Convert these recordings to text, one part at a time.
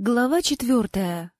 Глава четвертая.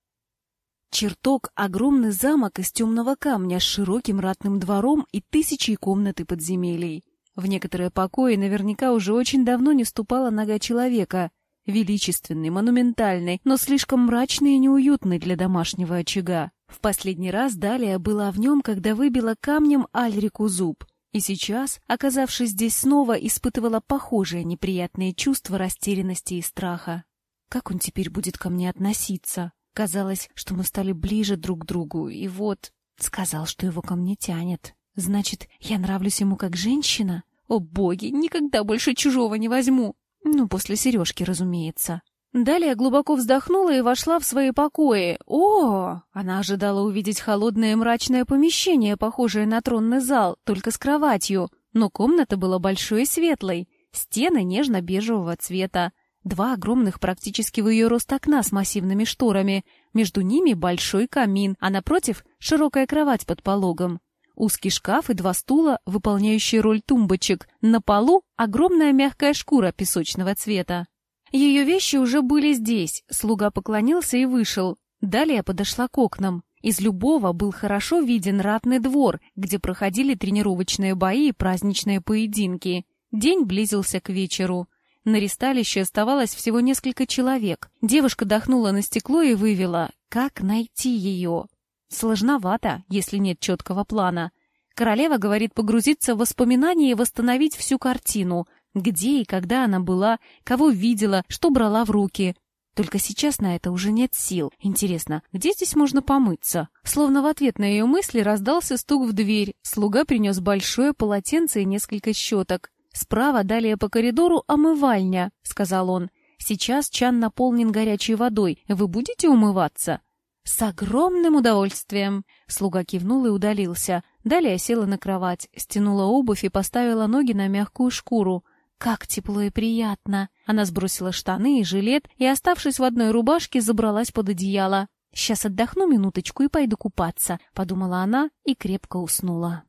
Чертог — огромный замок из темного камня с широким ратным двором и тысячей комнат и подземелий. В некоторые покои наверняка уже очень давно не ступала нога человека. Величественный, монументальный, но слишком мрачный и неуютный для домашнего очага. В последний раз Далия была в нем, когда выбила камнем Альрику зуб. И сейчас, оказавшись здесь снова, испытывала похожее неприятное чувство растерянности и страха. Как он теперь будет ко мне относиться? Казалось, что мы стали ближе друг к другу, и вот... Сказал, что его ко мне тянет. Значит, я нравлюсь ему как женщина? О, боги, никогда больше чужого не возьму. Ну, после сережки, разумеется. Далее глубоко вздохнула и вошла в свои покои. О! Она ожидала увидеть холодное мрачное помещение, похожее на тронный зал, только с кроватью. Но комната была большой и светлой. Стены нежно-бежевого цвета. Два огромных практически в ее рост окна с массивными шторами. Между ними большой камин, а напротив — широкая кровать под пологом. Узкий шкаф и два стула, выполняющие роль тумбочек. На полу огромная мягкая шкура песочного цвета. Ее вещи уже были здесь. Слуга поклонился и вышел. Далее подошла к окнам. Из любого был хорошо виден ратный двор, где проходили тренировочные бои и праздничные поединки. День близился к вечеру. На ристалище оставалось всего несколько человек. Девушка дохнула на стекло и вывела, как найти ее. Сложновато, если нет четкого плана. Королева говорит погрузиться в воспоминания и восстановить всю картину. Где и когда она была, кого видела, что брала в руки. Только сейчас на это уже нет сил. Интересно, где здесь можно помыться? Словно в ответ на ее мысли раздался стук в дверь. Слуга принес большое полотенце и несколько щеток. «Справа, далее по коридору, омывальня», — сказал он. «Сейчас чан наполнен горячей водой. Вы будете умываться?» «С огромным удовольствием!» Слуга кивнул и удалился. Далее села на кровать, стянула обувь и поставила ноги на мягкую шкуру. «Как тепло и приятно!» Она сбросила штаны и жилет и, оставшись в одной рубашке, забралась под одеяло. «Сейчас отдохну минуточку и пойду купаться», — подумала она и крепко уснула.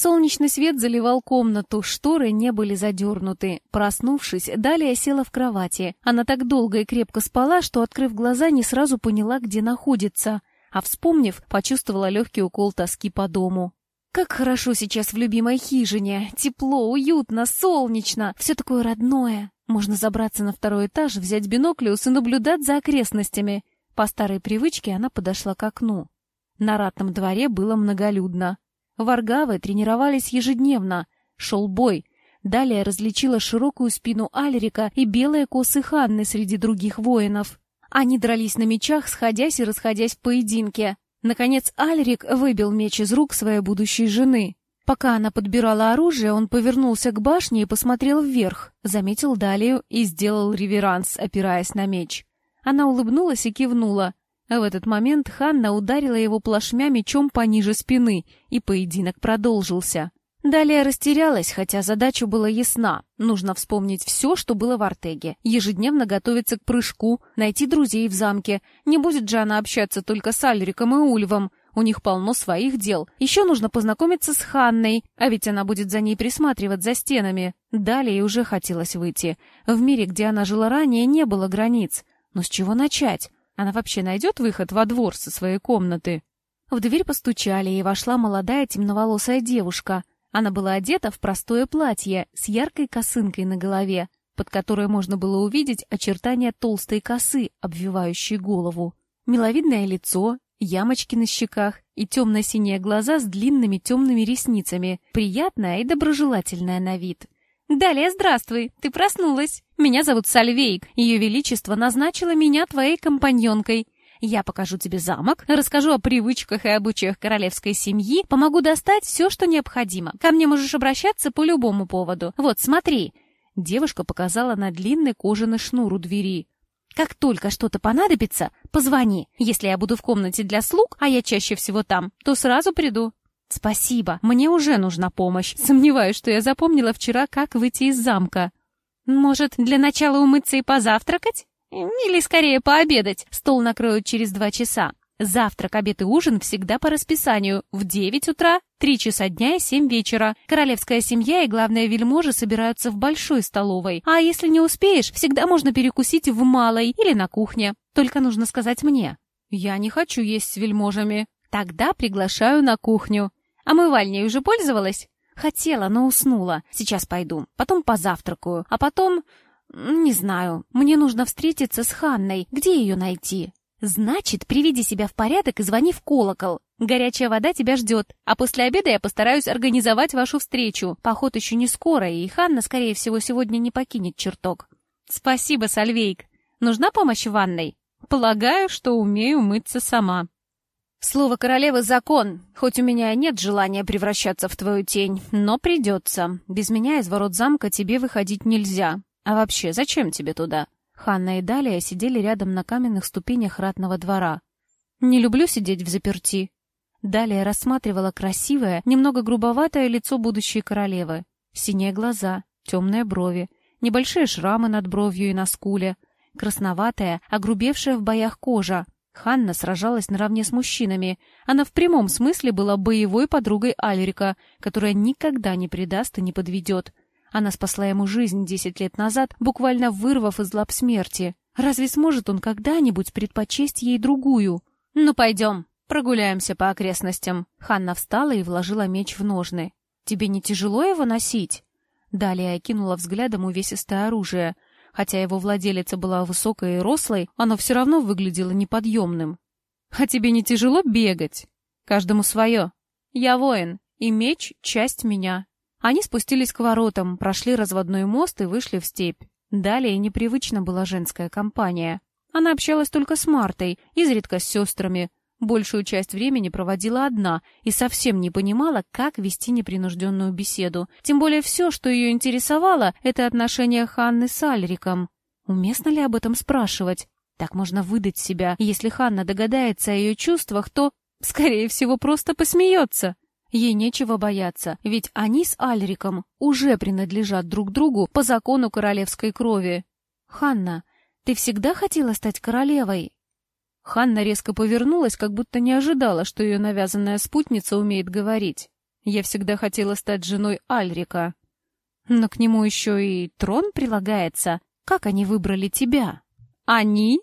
Солнечный свет заливал комнату, шторы не были задернуты. Проснувшись, Далия села в кровати. Она так долго и крепко спала, что, открыв глаза, не сразу поняла, где находится. А вспомнив, почувствовала легкий укол тоски по дому. Как хорошо сейчас в любимой хижине. Тепло, уютно, солнечно. Все такое родное. Можно забраться на второй этаж, взять биноклиус и наблюдать за окрестностями. По старой привычке она подошла к окну. На ратном дворе было многолюдно. Варгавы тренировались ежедневно. Шел бой. Далее различила широкую спину Альрика и белые косы Ханны среди других воинов. Они дрались на мечах, сходясь и расходясь в поединке. Наконец Альрик выбил меч из рук своей будущей жены. Пока она подбирала оружие, он повернулся к башне и посмотрел вверх, заметил Далию и сделал реверанс, опираясь на меч. Она улыбнулась и кивнула. А в этот момент Ханна ударила его плашмя мечом пониже спины, и поединок продолжился. Далее растерялась, хотя задача была ясна. Нужно вспомнить все, что было в Артеге. Ежедневно готовиться к прыжку, найти друзей в замке. Не будет же она общаться только с Альриком и Ульвом. У них полно своих дел. Еще нужно познакомиться с Ханной, а ведь она будет за ней присматривать за стенами. Далее уже хотелось выйти. В мире, где она жила ранее, не было границ. Но с чего начать? Она вообще найдет выход во двор со своей комнаты? В дверь постучали, и вошла молодая темноволосая девушка. Она была одета в простое платье с яркой косынкой на голове, под которой можно было увидеть очертания толстой косы, обвивающей голову. Миловидное лицо, ямочки на щеках и темно-синие глаза с длинными темными ресницами, приятная и доброжелательная на вид. «Далее здравствуй, ты проснулась. Меня зовут Сальвейк. Ее Величество назначило меня твоей компаньонкой. Я покажу тебе замок, расскажу о привычках и обычаях королевской семьи, помогу достать все, что необходимо. Ко мне можешь обращаться по любому поводу. Вот, смотри». Девушка показала на длинный кожаный шнур у двери. «Как только что-то понадобится, позвони. Если я буду в комнате для слуг, а я чаще всего там, то сразу приду. «Спасибо, мне уже нужна помощь. Сомневаюсь, что я запомнила вчера, как выйти из замка. Может, для начала умыться и позавтракать? Или скорее пообедать? Стол накроют через два часа. Завтрак, обед и ужин всегда по расписанию. В 9 утра, 3 часа дня и 7 вечера. Королевская семья и главные вельможи собираются в большой столовой. А если не успеешь, всегда можно перекусить в малой или на кухне. Только нужно сказать мне. Я не хочу есть с вельможами. Тогда приглашаю на кухню. Омывальней уже пользовалась? Хотела, но уснула. Сейчас пойду. Потом позавтракаю. А потом... Не знаю. Мне нужно встретиться с Ханной. Где ее найти? «Значит, приведи себя в порядок и звони в колокол. Горячая вода тебя ждет, а после обеда я постараюсь организовать вашу встречу. Поход еще не скоро, и Ханна, скорее всего, сегодня не покинет чертог». «Спасибо, Сальвейк. Нужна помощь в ванной?» «Полагаю, что умею мыться сама». «Слово королевы — закон. Хоть у меня нет желания превращаться в твою тень, но придется. Без меня из ворот замка тебе выходить нельзя. А вообще, зачем тебе туда?» Ханна и Далия сидели рядом на каменных ступенях ратного двора. «Не люблю сидеть в заперти». Далия рассматривала красивое, немного грубоватое лицо будущей королевы. Синие глаза, темные брови, небольшие шрамы над бровью и на скуле, красноватая, огрубевшая в боях кожа. Ханна сражалась наравне с мужчинами. Она в прямом смысле была боевой подругой Альрика, которая никогда не предаст и не подведет. Она спасла ему жизнь десять лет назад, буквально вырвав из лап смерти. Разве сможет он когда-нибудь предпочесть ей другую? «Ну, пойдем, прогуляемся по окрестностям». Ханна встала и вложила меч в ножны. «Тебе не тяжело его носить?» Далее окинула взглядом увесистое оружие. Хотя его владелица была высокой и рослой, оно все равно выглядело неподъемным. «А тебе не тяжело бегать?» «Каждому свое. Я воин, и меч — часть меня. Они спустились к воротам, прошли разводной мост и вышли в степь. Далее непривычно была женская компания. Она общалась только с Мартой, изредка с сестрами. Большую часть времени проводила одна и совсем не понимала, как вести непринужденную беседу. Тем более все, что ее интересовало, это отношения Ханны с Альриком. Уместно ли об этом спрашивать? Так можно выдать себя. Если Ханна догадается о ее чувствах, то, скорее всего, просто посмеется. Ей нечего бояться, ведь они с Альриком уже принадлежат друг другу по закону королевской крови. «Ханна, ты всегда хотела стать королевой?» Ханна резко повернулась, как будто не ожидала, что ее навязанная спутница умеет говорить. «Я всегда хотела стать женой Альрика». «Но к нему еще и трон прилагается. Как они выбрали тебя?» «Они?»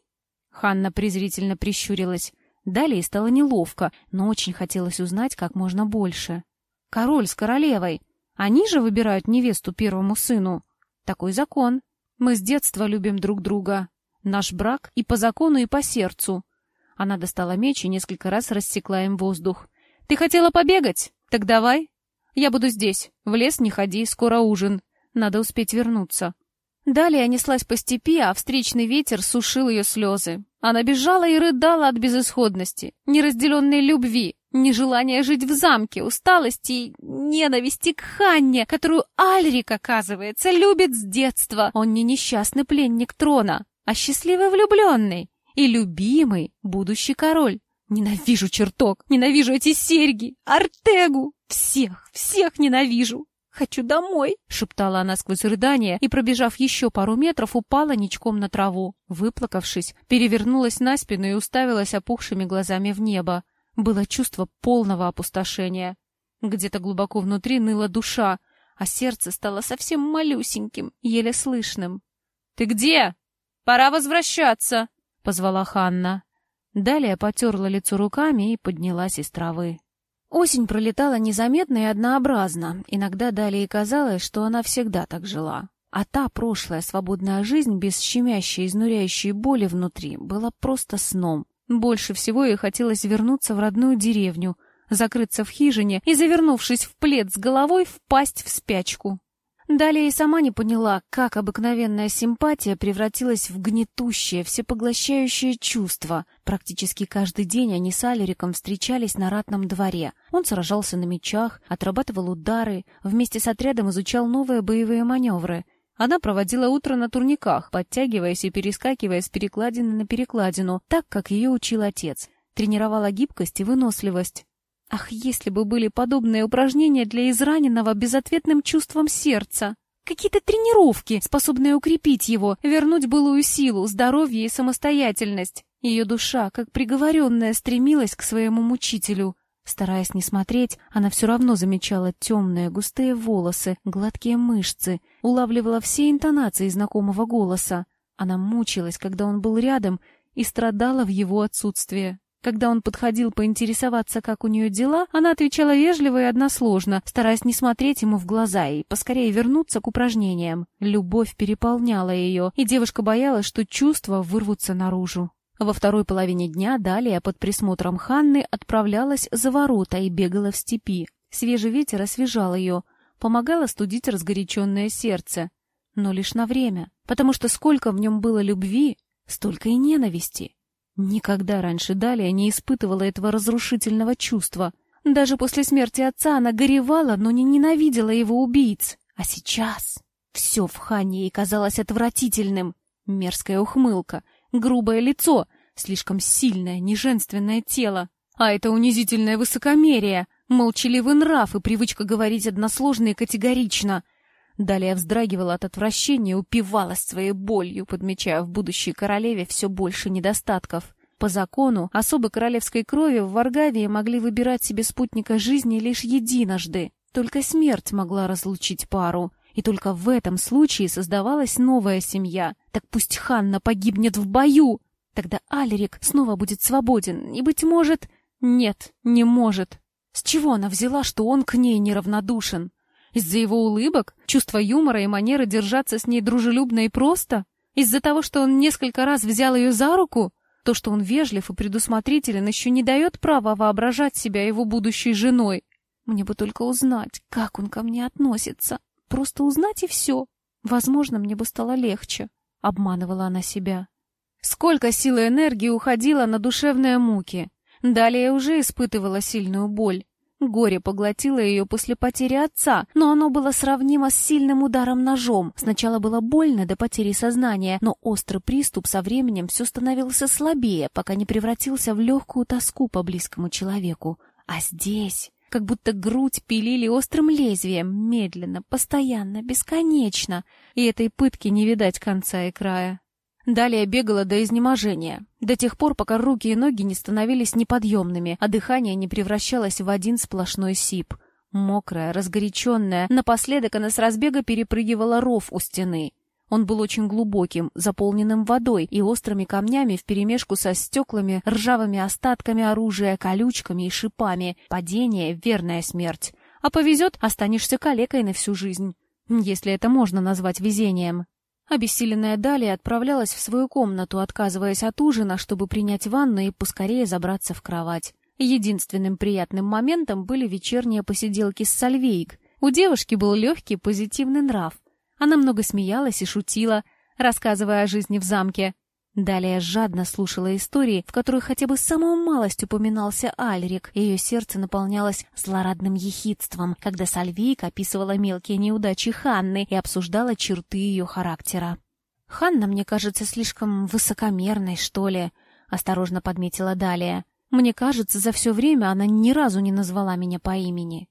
Ханна презрительно прищурилась. Далее стало неловко, но очень хотелось узнать как можно больше. Король с королевой. Они же выбирают невесту первому сыну. Такой закон. Мы с детства любим друг друга. Наш брак и по закону, и по сердцу. Она достала меч и несколько раз рассекла им воздух. «Ты хотела побегать? Так давай. Я буду здесь. В лес не ходи, скоро ужин. Надо успеть вернуться». Далее неслась по степи, а встречный ветер сушил ее слезы. Она бежала и рыдала от безысходности, неразделенной любви, нежелания жить в замке, усталости и ненависти к Ханне, которую Альрик, оказывается, любит с детства. Он не несчастный пленник трона, а счастливый влюбленный и любимый будущий король. Ненавижу чертог, ненавижу эти серьги, Артегу, всех, всех ненавижу. «Хочу домой!» — шептала она сквозь рыдание и, пробежав еще пару метров, упала ничком на траву. Выплакавшись, перевернулась на спину и уставилась опухшими глазами в небо. Было чувство полного опустошения. Где-то глубоко внутри ныла душа, а сердце стало совсем малюсеньким, еле слышным. «Ты где? Пора возвращаться!» — позвала Ханна. Далее потерла лицо руками и поднялась из травы. Осень пролетала незаметно и однообразно. Иногда далее казалось, что она всегда так жила. А та прошлая свободная жизнь без щемящей, изнуряющей боли внутри была просто сном. Больше всего ей хотелось вернуться в родную деревню, закрыться в хижине и, завернувшись в плед с головой, впасть в спячку. Далее и сама не поняла, как обыкновенная симпатия превратилась в гнетущее, всепоглощающее чувство. Практически каждый день они с Алериком встречались на ратном дворе. Он сражался на мечах, отрабатывал удары, вместе с отрядом изучал новые боевые маневры. Она проводила утро на турниках, подтягиваясь и перескакивая с перекладины на перекладину, так, как ее учил отец. Тренировала гибкость и выносливость. Ах, если бы были подобные упражнения для израненного безответным чувством сердца! Какие-то тренировки, способные укрепить его, вернуть былую силу, здоровье и самостоятельность. Ее душа, как приговоренная, стремилась к своему мучителю. Стараясь не смотреть, она все равно замечала темные густые волосы, гладкие мышцы, улавливала все интонации знакомого голоса. Она мучилась, когда он был рядом, и страдала в его отсутствие. Когда он подходил поинтересоваться, как у нее дела, она отвечала вежливо и односложно, стараясь не смотреть ему в глаза и поскорее вернуться к упражнениям. Любовь переполняла ее, и девушка боялась, что чувства вырвутся наружу. Во второй половине дня далее под присмотром Ханны отправлялась за ворота и бегала в степи. Свежий ветер освежал ее, помогал остудить разгоряченное сердце. Но лишь на время, потому что сколько в нем было любви, столько и ненависти. Никогда раньше Далия не испытывала этого разрушительного чувства. Даже после смерти отца она горевала, но не ненавидела его убийц. А сейчас все в Хане ей казалось отвратительным. Мерзкая ухмылка — грубое лицо, слишком сильное, неженственное тело. А это унизительное высокомерие, молчаливый нрав и привычка говорить односложно и категорично. Далее вздрагивала от отвращения, упивалась своей болью, подмечая в будущей королеве все больше недостатков. По закону, особо королевской крови в Варгавии могли выбирать себе спутника жизни лишь единожды. Только смерть могла разлучить пару — и только в этом случае создавалась новая семья. Так пусть Ханна погибнет в бою. Тогда Алерик снова будет свободен. И, быть может... Нет, не может. С чего она взяла, что он к ней неравнодушен? Из-за его улыбок, чувства юмора и манеры держаться с ней дружелюбно и просто? Из-за того, что он несколько раз взял ее за руку? То, что он вежлив и предусмотрителен, еще не дает права воображать себя его будущей женой. Мне бы только узнать, как он ко мне относится. Просто узнать и все. Возможно, мне бы стало легче. Обманывала она себя. Сколько сил и энергии уходило на душевные муки. Далее уже испытывала сильную боль. Горе поглотило ее после потери отца, но оно было сравнимо с сильным ударом ножом. Сначала было больно до потери сознания, но острый приступ со временем все становился слабее, пока не превратился в легкую тоску по близкому человеку. А здесь как будто грудь пилили острым лезвием, медленно, постоянно, бесконечно, и этой пытки не видать конца и края. Далее бегала до изнеможения, до тех пор, пока руки и ноги не становились неподъемными, а дыхание не превращалось в один сплошной сип. Мокрая, разгоряченная, напоследок она с разбега перепрыгивала ров у стены. Он был очень глубоким, заполненным водой и острыми камнями вперемешку со стеклами, ржавыми остатками оружия, колючками и шипами. Падение — верная смерть. А повезет — останешься калекой на всю жизнь. Если это можно назвать везением. Обессиленная Далия отправлялась в свою комнату, отказываясь от ужина, чтобы принять ванну и поскорее забраться в кровать. Единственным приятным моментом были вечерние посиделки с Сальвейк. У девушки был легкий позитивный нрав. Она много смеялась и шутила, рассказывая о жизни в замке. Далее жадно слушала истории, в которых хотя бы самую малость упоминался Альрик, ее сердце наполнялось злорадным ехидством, когда Сальвейк описывала мелкие неудачи Ханны и обсуждала черты ее характера. «Ханна, мне кажется, слишком высокомерной, что ли», — осторожно подметила Далее. «Мне кажется, за все время она ни разу не назвала меня по имени».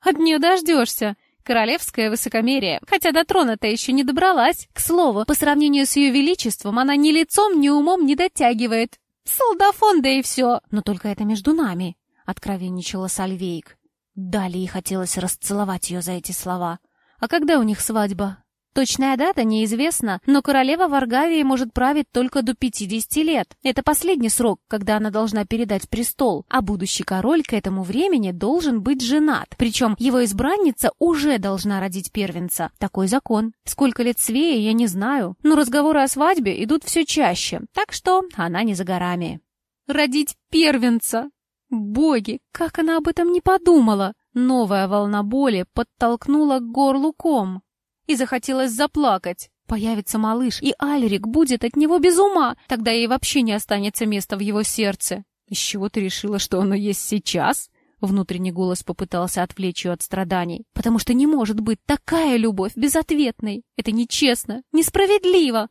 «От нее дождешься!» Королевское высокомерие, хотя до трона-то еще не добралась. К слову, по сравнению с ее величеством, она ни лицом, ни умом не дотягивает. Солдафон, да и все. Но только это между нами, — откровенничала Сальвейк. Далее хотелось расцеловать ее за эти слова. А когда у них свадьба? Точная дата неизвестна, но королева Варгавии может править только до 50 лет. Это последний срок, когда она должна передать престол, а будущий король к этому времени должен быть женат. Причем его избранница уже должна родить первенца. Такой закон. Сколько лет Свея, я не знаю, но разговоры о свадьбе идут все чаще, так что она не за горами. Родить первенца! Боги, как она об этом не подумала! Новая волна боли подтолкнула к горлу ком и захотелось заплакать. Появится малыш, и Альрик будет от него без ума. Тогда ей вообще не останется места в его сердце. Из чего ты решила, что оно есть сейчас? Внутренний голос попытался отвлечь ее от страданий. Потому что не может быть такая любовь безответной. Это нечестно, несправедливо.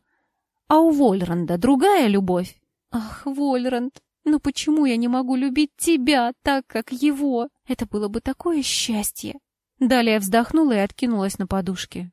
А у Вольранда другая любовь. Ах, Вольранд, но почему я не могу любить тебя так, как его? Это было бы такое счастье. Далее вздохнула и откинулась на подушке.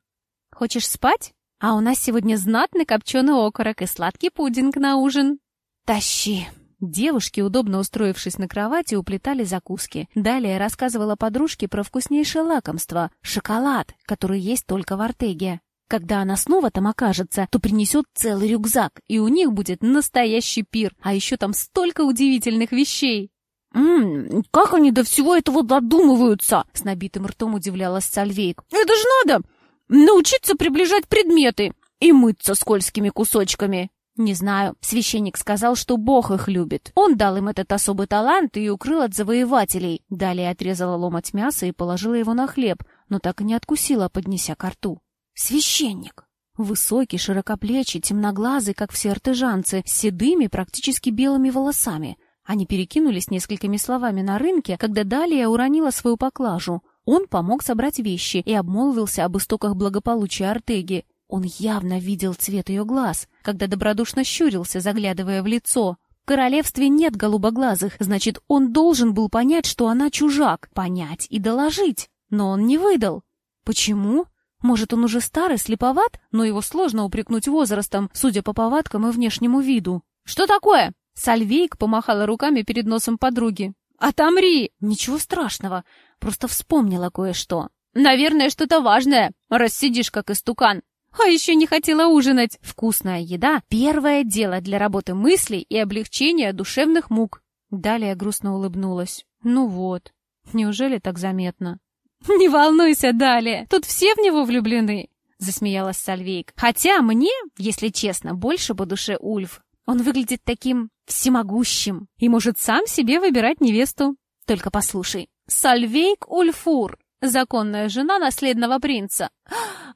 Хочешь спать? А у нас сегодня знатный копченый окорок и сладкий пудинг на ужин. «Тащи!» Девушки, удобно устроившись на кровати, уплетали закуски. Далее рассказывала подружке про вкуснейшее лакомство — шоколад, который есть только в Артеге. Когда она снова там окажется, то принесет целый рюкзак, и у них будет настоящий пир, а еще там столько удивительных вещей. «Ммм, как они до всего этого додумываются?» — с набитым ртом удивлялась Сальвейк. «Это же надо научиться приближать предметы и мыться скользкими кусочками». Не знаю, священник сказал, что Бог их любит. Он дал им этот особый талант и укрыл от завоевателей. Далее отрезала ломоть мяса и положила его на хлеб, но так и не откусила, поднеся ко рту. Священник! Высокий, широкоплечий, темноглазый, как все артежанцы, с седыми, практически белыми волосами. Они перекинулись несколькими словами на рынке, когда Далия уронила свою поклажу. Он помог собрать вещи и обмолвился об истоках благополучия Артеги. Он явно видел цвет ее глаз, когда добродушно щурился, заглядывая в лицо. В королевстве нет голубоглазых, значит, он должен был понять, что она чужак, понять и доложить. Но он не выдал. Почему? Может, он уже старый, слеповат, но его сложно упрекнуть возрастом, судя по повадкам и внешнему виду. «Что такое?» Сальвейк помахала руками перед носом подруги. «Отомри!» «Ничего страшного, просто вспомнила кое-что». «Наверное, что-то важное, раз сидишь как истукан. А еще не хотела ужинать. Вкусная еда — первое дело для работы мыслей и облегчения душевных мук». Далее грустно улыбнулась. «Ну вот, неужели так заметно?» «Не волнуйся, Далее, тут все в него влюблены», — засмеялась Сальвейк. «Хотя мне, если честно, больше по душе Ульф. Он выглядит таким всемогущим и может сам себе выбирать невесту. Только послушай, Сальвейк Ульфур, законная жена наследного принца.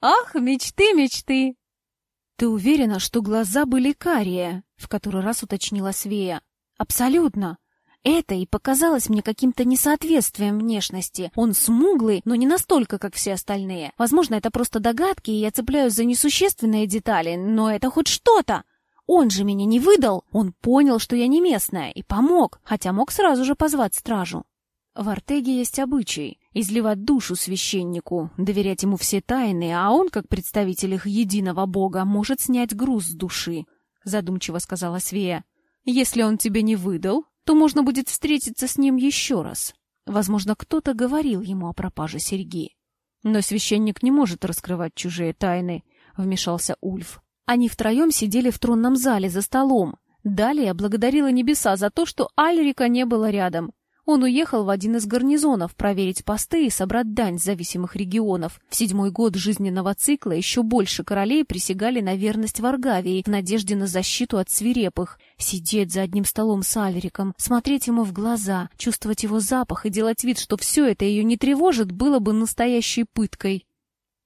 Ах, мечты, мечты!» «Ты уверена, что глаза были карие?» — в который раз уточнила Свея. «Абсолютно. Это и показалось мне каким-то несоответствием внешности. Он смуглый, но не настолько, как все остальные. Возможно, это просто догадки, и я цепляюсь за несущественные детали, но это хоть что-то. Он же меня не выдал. Он понял, что я не местная, и помог, хотя мог сразу же позвать стражу. В Артеге есть обычай — изливать душу священнику, доверять ему все тайны, а он, как представитель их единого бога, может снять груз с души, — задумчиво сказала Свея. Если он тебе не выдал, то можно будет встретиться с ним еще раз. Возможно, кто-то говорил ему о пропаже серьги. Но священник не может раскрывать чужие тайны, — вмешался Ульф. Они втроем сидели в тронном зале за столом. Далее благодарила небеса за то, что Альрика не было рядом. Он уехал в один из гарнизонов проверить посты и собрать дань зависимых регионов. В седьмой год жизненного цикла еще больше королей присягали на верность Варгавии в надежде на защиту от свирепых. Сидеть за одним столом с Альриком, смотреть ему в глаза, чувствовать его запах и делать вид, что все это ее не тревожит, было бы настоящей пыткой.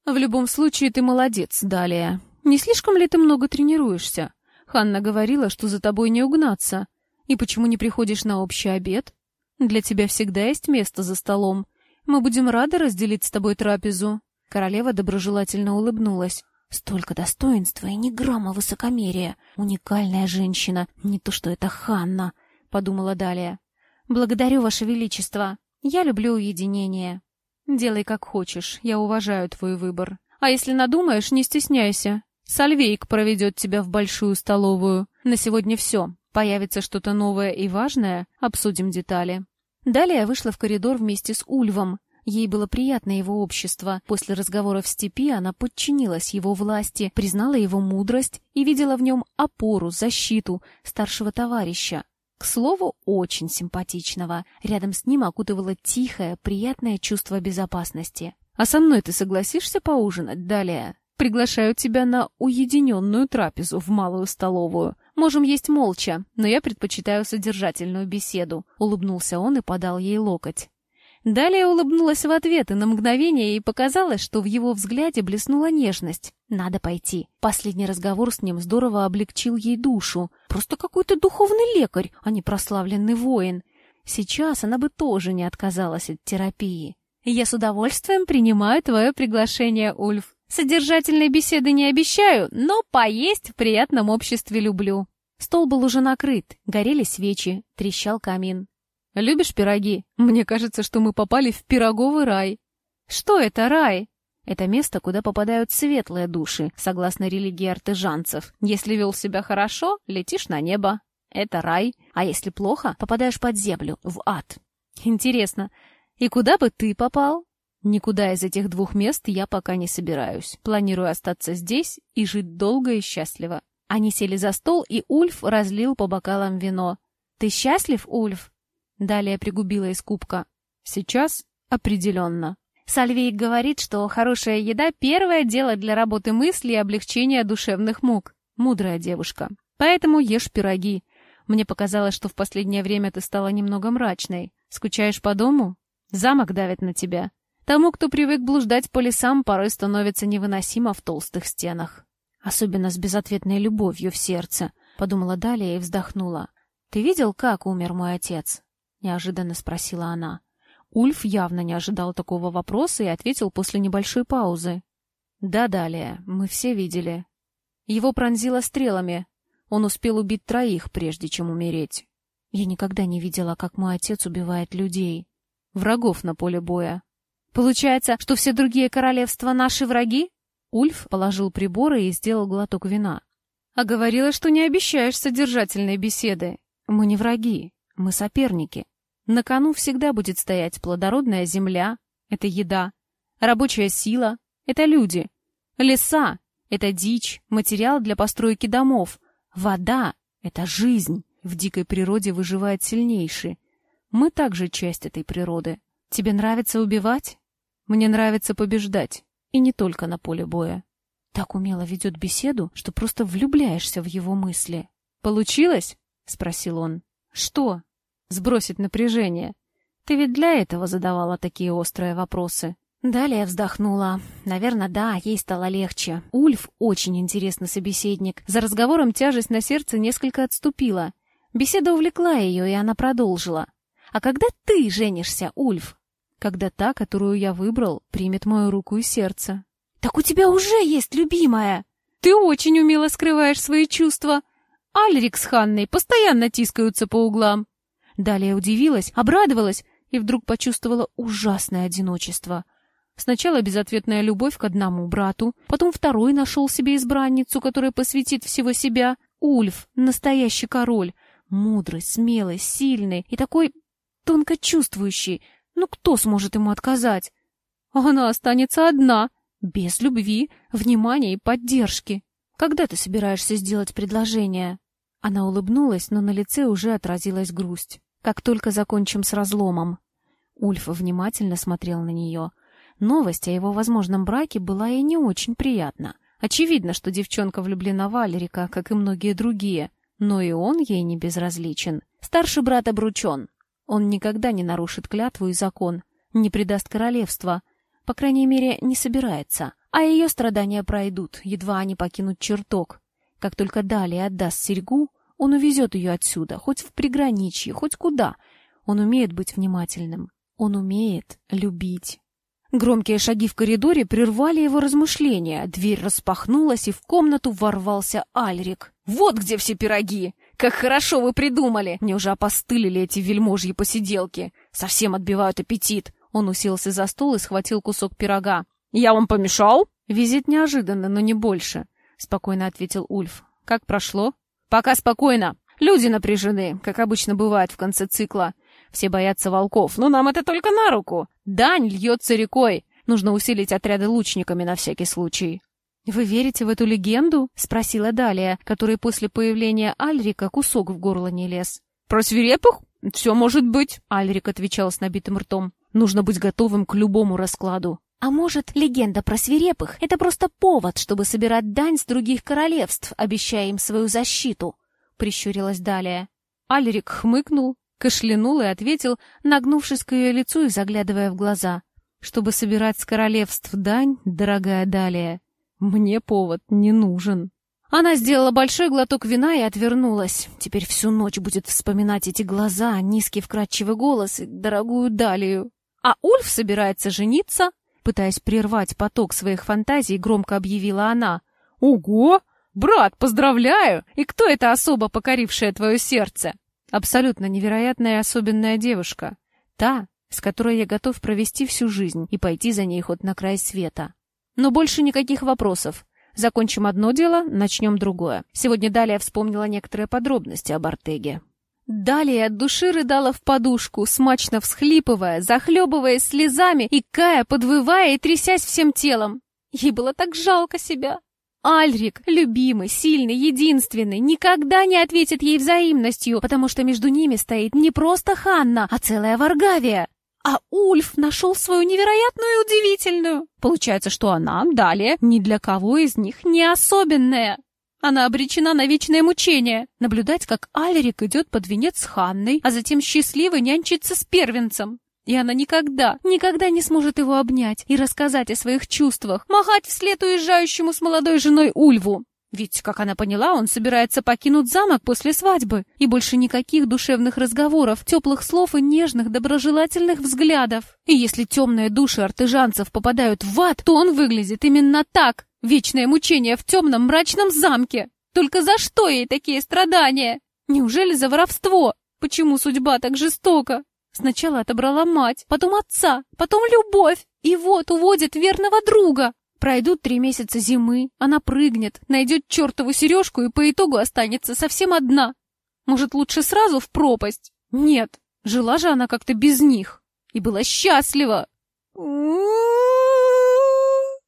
«В любом случае ты молодец, Далия», «Не слишком ли ты много тренируешься? Ханна говорила, что за тобой не угнаться. И почему не приходишь на общий обед? Для тебя всегда есть место за столом. Мы будем рады разделить с тобой трапезу». Королева доброжелательно улыбнулась. «Столько достоинства и ни грамма высокомерия. Уникальная женщина, не то что это Ханна», — подумала Далия. «Благодарю, Ваше Величество. Я люблю уединение. Делай как хочешь, я уважаю твой выбор. А если надумаешь, не стесняйся. Сальвейк проведет тебя в большую столовую. На сегодня все. Появится что-то новое и важное, обсудим детали. Далее я вышла в коридор вместе с Ульвом. Ей было приятно его общество. После разговора в степи она подчинилась его власти, признала его мудрость и видела в нем опору, защиту старшего товарища. К слову, очень симпатичного. Рядом с ним окутывало тихое, приятное чувство безопасности. «А со мной ты согласишься поужинать далее?» Приглашаю тебя на уединенную трапезу в малую столовую. Можем есть молча, но я предпочитаю содержательную беседу», — улыбнулся он и подал ей локоть. Далее улыбнулась в ответ, и на мгновение ей показалось, что в его взгляде блеснула нежность. «Надо пойти». Последний разговор с ним здорово облегчил ей душу. Просто какой-то духовный лекарь, а не прославленный воин. Сейчас она бы тоже не отказалась от терапии. «Я с удовольствием принимаю твое приглашение, Ульф», Содержательной беседы не обещаю, но поесть в приятном обществе люблю. Стол был уже накрыт, горели свечи, трещал камин. «Любишь пироги? Мне кажется, что мы попали в пироговый рай». «Что это рай?» Это место, куда попадают светлые души, согласно религии артежанцев. Если вел себя хорошо, летишь на небо. Это рай, а если плохо, попадаешь под землю, в ад. Интересно, и куда бы ты попал? Никуда из этих двух мест я пока не собираюсь. Планирую остаться здесь и жить долго и счастливо. Они сели за стол, и Ульф разлил по бокалам вино. «Ты счастлив, Ульф?» Далее пригубила из кубка. «Сейчас определенно». Сальвейк говорит, что хорошая еда — первое дело для работы мысли и облегчения душевных мук. Мудрая девушка. Поэтому ешь пироги. Мне показалось, что в последнее время ты стала немного мрачной. Скучаешь по дому? Замок давит на тебя. Тому, кто привык блуждать по лесам, порой становится невыносимо в толстых стенах. Особенно с безответной любовью в сердце, подумала Далия и вздохнула. Ты видел, как умер мой отец? неожиданно спросила она. Ульф явно не ожидал такого вопроса и ответил после небольшой паузы. Да, Далия, мы все видели. Его пронзило стрелами. Он успел убить троих, прежде чем умереть. Я никогда не видела, как мой отец убивает людей. Врагов на поле боя. Получается, что все другие королевства наши враги? Ульф положил приборы и сделал глоток вина. А говорила, что не обещаешь содержательной беседы. Мы не враги, мы соперники. На кону всегда будет стоять плодородная земля — это еда, рабочая сила — это люди, леса — это дичь, материал для постройки домов, вода — это жизнь. В дикой природе выживает сильнейший. Мы также часть этой природы. Тебе нравится убивать? Мне нравится побеждать. И не только на поле боя. Так умело ведет беседу, что просто влюбляешься в его мысли. «Получилось?» — спросил он. «Что?» «Сбросить напряжение. Ты ведь для этого задавала такие острые вопросы». Далее вздохнула. Наверное, да, ей стало легче. Ульф очень интересный собеседник. За разговором тяжесть на сердце несколько отступила. Беседа увлекла ее, и она продолжила. «А когда ты женишься, Ульф?» «Когда та, которую я выбрал, примет мою руку и сердце». «Так у тебя уже есть любимая!» «Ты очень умело скрываешь свои чувства!» Альрик с Ханной постоянно тискаются по углам. Далее удивилась, обрадовалась и вдруг почувствовала ужасное одиночество. Сначала безответная любовь к одному брату, потом второй нашел себе избранницу, которая посвятит всего себя. Ульф, настоящий король, Мудрый, смелый, сильный и такой тонко чувствующий. Ну кто сможет ему отказать? Она останется одна, без любви, внимания и поддержки. Когда ты собираешься сделать предложение? Она улыбнулась, но на лице уже отразилась грусть. Как только закончим с разломом. Ульф внимательно смотрел на нее. Новость о его возможном браке была ей не очень приятна. Очевидно, что девчонка влюблена в Альрика, как и многие другие. Но и он ей не безразличен. Старший брат обручен. Он никогда не нарушит клятву и закон, не предаст королевство. По крайней мере, не собирается. А ее страдания пройдут, едва они покинут чертог. Как только далее отдаст серьгу, он увезет ее отсюда, хоть в приграничье, хоть куда. Он умеет быть внимательным. Он умеет любить. Громкие шаги в коридоре прервали его размышления. Дверь распахнулась, и в комнату ворвался Альрик. «Вот где все пироги! Как хорошо вы придумали! Мне уже опостылили эти вельможьи посиделки. Совсем отбивают аппетит!» Он уселся за стол и схватил кусок пирога. «Я вам помешал?» «Визит неожиданно, но не больше», — спокойно ответил Ульф. «Как прошло?» «Пока спокойно. Люди напряжены, как обычно бывает в конце цикла. Все боятся волков, но нам это только на руку. Дань льется рекой. Нужно усилить отряды лучниками на всякий случай. «Вы верите в эту легенду?» — спросила Далия, которой после появления Альрика кусок в горло не лез. «Про свирепых? Все может быть», — Альрик отвечал с набитым ртом. «Нужно быть готовым к любому раскладу». «А может, легенда про свирепых — это просто повод, чтобы собирать дань с других королевств, обещая им свою защиту?» — прищурилась Далия. Альрик хмыкнул, Кашлянул и ответил, нагнувшись к ее лицу и заглядывая в глаза. «Чтобы собирать с королевств дань, дорогая Далия, мне повод не нужен». Она сделала большой глоток вина и отвернулась. Теперь всю ночь будет вспоминать эти глаза, низкий вкрадчивый голос и дорогую Далию. А Ульф собирается жениться? Пытаясь прервать поток своих фантазий, громко объявила она. «Ого! Брат, поздравляю! И кто эта особа, покорившая твое сердце?» Абсолютно невероятная и особенная девушка. Та, с которой я готов провести всю жизнь и пойти за ней хоть на край света. Но больше никаких вопросов. Закончим одно дело, начнем другое. Сегодня Далее вспомнила некоторые подробности об Артеге. Далее от души рыдала в подушку, смачно всхлипывая, захлебываясь слезами и кая, подвывая и трясясь всем телом. Ей было так жалко себя. Альрик, любимый, сильный, единственный, никогда не ответит ей взаимностью, потому что между ними стоит не просто Ханна, а целая Варгавия. А Ульф нашел свою невероятную и удивительную. Получается, что она, далее, ни для кого из них не особенная. Она обречена на вечное мучение. Наблюдать, как Альрик идет под венец с Ханной, а затем счастливо нянчится с первенцем. И она никогда, никогда не сможет его обнять и рассказать о своих чувствах, махать вслед уезжающему с молодой женой Ульву. Ведь, как она поняла, он собирается покинуть замок после свадьбы, и больше никаких душевных разговоров, теплых слов и нежных, доброжелательных взглядов. И если темные души артыжанцев попадают в ад, то он выглядит именно так. Вечное мучение в темном мрачном замке. Только за что ей такие страдания? Неужели за воровство? Почему судьба так жестока? Сначала отобрала мать, потом отца, потом любовь, и вот уводит верного друга. Пройдут три месяца зимы, она прыгнет, найдет чертову сережку и по итогу останется совсем одна. Может, лучше сразу в пропасть? Нет, жила же она как-то без них и была счастлива.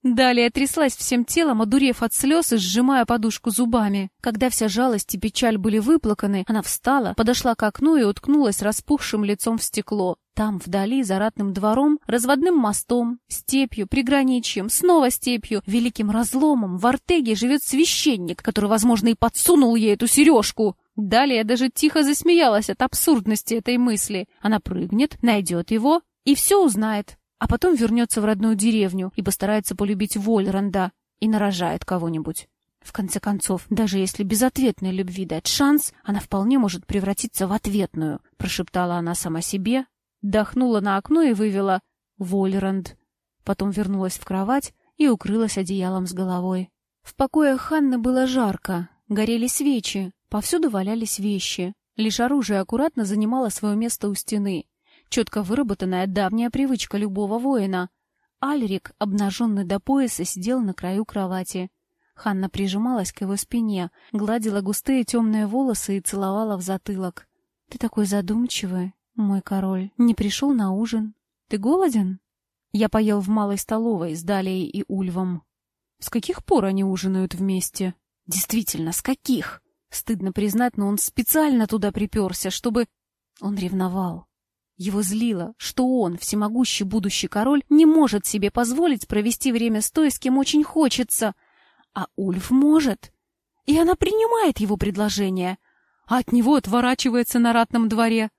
Далее тряслась всем телом, одурев от слез и сжимая подушку зубами. Когда вся жалость и печаль были выплаканы, она встала, подошла к окну и уткнулась распухшим лицом в стекло. Там, вдали, за ратным двором, разводным мостом, степью, приграничьем, снова степью, великим разломом, в Артеге живет священник, который, возможно, и подсунул ей эту сережку. Далее даже тихо засмеялась от абсурдности этой мысли. Она прыгнет, найдет его и все узнает а потом вернется в родную деревню и постарается полюбить Вольранда и нарожает кого-нибудь. В конце концов, даже если безответной любви дать шанс, она вполне может превратиться в ответную, прошептала она сама себе, дохнула на окно и вывела «Вольранд». Потом вернулась в кровать и укрылась одеялом с головой. В покоях Ханны было жарко, горели свечи, повсюду валялись вещи. Лишь оружие аккуратно занимало свое место у стены. Четко выработанная давняя привычка любого воина. Альрик, обнаженный до пояса, сидел на краю кровати. Ханна прижималась к его спине, гладила густые темные волосы и целовала в затылок. «Ты такой задумчивый, мой король. Не пришел на ужин. Ты голоден?» Я поел в малой столовой с Далией и Ульвом. С каких пор они ужинают вместе? Действительно, с каких? Стыдно признать, но он специально туда приперся, чтобы... Он ревновал. Его злило, что он, всемогущий будущий король, не может себе позволить провести время с той, с кем очень хочется. А Ульф может. И она принимает его предложение, а от него отворачивается на ратном дворе.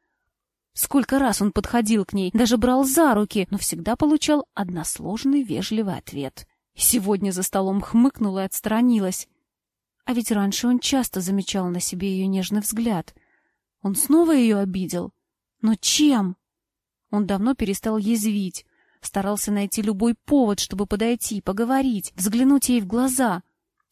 Сколько раз он подходил к ней, даже брал за руки, но всегда получал односложный вежливый ответ. Сегодня за столом хмыкнула и отстранилась. А ведь раньше он часто замечал на себе ее нежный взгляд. Он снова ее обидел. Но чем? Он давно перестал язвить, старался найти любой повод, чтобы подойти, поговорить, взглянуть ей в глаза.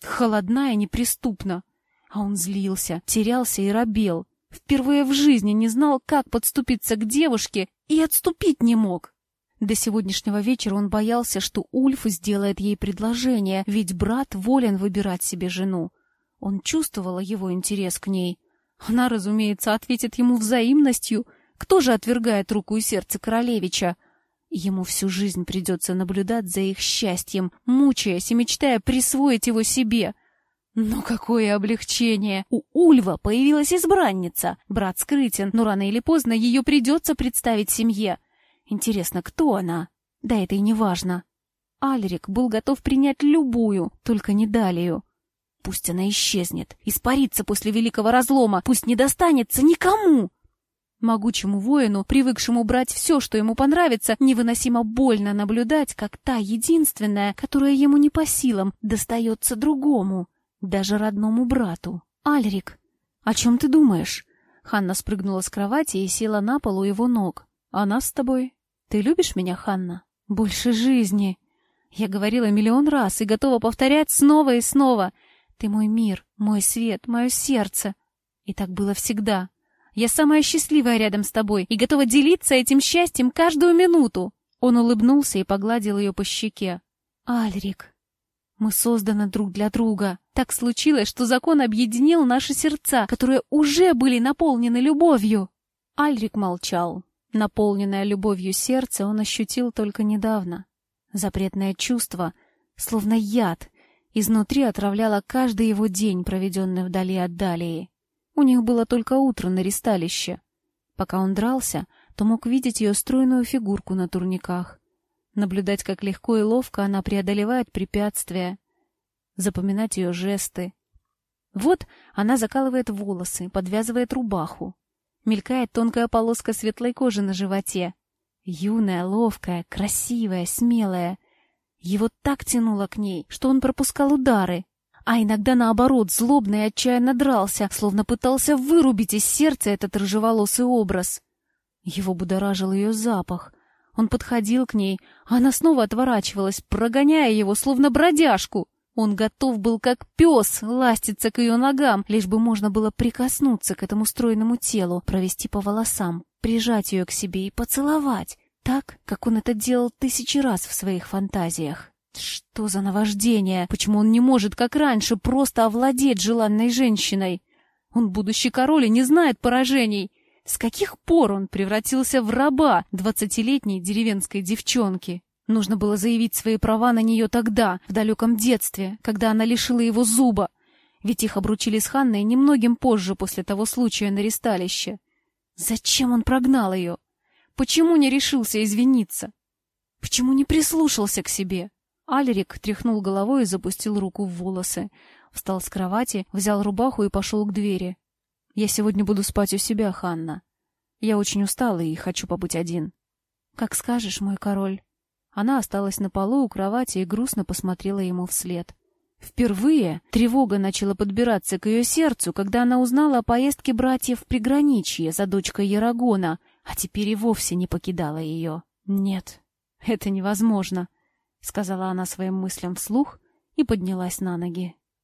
Холодна и неприступна. А он злился, терялся и робел. Впервые в жизни не знал, как подступиться к девушке и отступить не мог. До сегодняшнего вечера он боялся, что Ульф сделает ей предложение, ведь брат волен выбирать себе жену. Он чувствовал его интерес к ней. Она, разумеется, ответит ему взаимностью — кто же отвергает руку и сердце королевича? Ему всю жизнь придется наблюдать за их счастьем, мучаясь и мечтая присвоить его себе. Но какое облегчение! У Ульва появилась избранница. Брат скрытен, но рано или поздно ее придется представить семье. Интересно, кто она? Да это и не важно. Альрик был готов принять любую, только не Далию. Пусть она исчезнет, испарится после великого разлома, пусть не достанется никому. Могучему воину, привыкшему брать все, что ему понравится, невыносимо больно наблюдать, как та единственная, которая ему не по силам, достается другому, даже родному брату. «Альрик, о чем ты думаешь?» Ханна спрыгнула с кровати и села на пол у его ног. «А нас с тобой? Ты любишь меня, Ханна? Больше жизни!» Я говорила миллион раз и готова повторять снова и снова. «Ты мой мир, мой свет, мое сердце!» И так было всегда. Я самая счастливая рядом с тобой и готова делиться этим счастьем каждую минуту. Он улыбнулся и погладил ее по щеке. Альрик. Мы созданы друг для друга. Так случилось, что закон объединил наши сердца, которые уже были наполнены любовью. Альрик молчал. Наполненное любовью сердце он ощутил только недавно. Запретное чувство, словно яд, изнутри отравляло каждый его день, проведенный вдали от Далии. У них было только утро на ристалище. Пока он дрался, то мог видеть ее стройную фигурку на турниках, наблюдать, как легко и ловко она преодолевает препятствия, запоминать ее жесты. Вот она закалывает волосы, подвязывает рубаху. Мелькает тонкая полоска светлой кожи на животе. Юная, ловкая, красивая, смелая. Его так тянуло к ней, что он пропускал удары. А иногда, наоборот, злобно и отчаянно дрался, словно пытался вырубить из сердца этот рыжеволосый образ. Его будоражил ее запах, он подходил к ней, а она снова отворачивалась, прогоняя его, словно бродяжку. Он готов был, как пес, ластиться к ее ногам, лишь бы можно было прикоснуться к этому стройному телу, провести по волосам, прижать ее к себе и поцеловать, так, как он это делал тысячи раз в своих фантазиях. Что за наваждение? Почему он не может, как раньше, просто овладеть желанной женщиной? Он будущий король и не знает поражений. С каких пор он превратился в раба двадцатилетней деревенской девчонки? Нужно было заявить свои права на нее тогда, в далеком детстве, когда она лишила его зуба. Ведь их обручили с Ханной немногим позже после того случая на ресталище. Зачем он прогнал ее? Почему не решился извиниться? Почему не прислушался к себе? Алерик тряхнул головой и запустил руку в волосы. Встал с кровати, взял рубаху и пошел к двери. Я сегодня буду спать у себя, Ханна. Я очень устала и хочу побыть один. Как скажешь, мой король. Она осталась на полу у кровати и грустно посмотрела ему вслед. Впервые тревога начала подбираться к ее сердцу, когда она узнала о поездке братьев в приграничье за дочкой Ярагона, а теперь и вовсе не покидала ее. «Нет, это невозможно», — сказала она своим мыслям вслух и поднялась на ноги.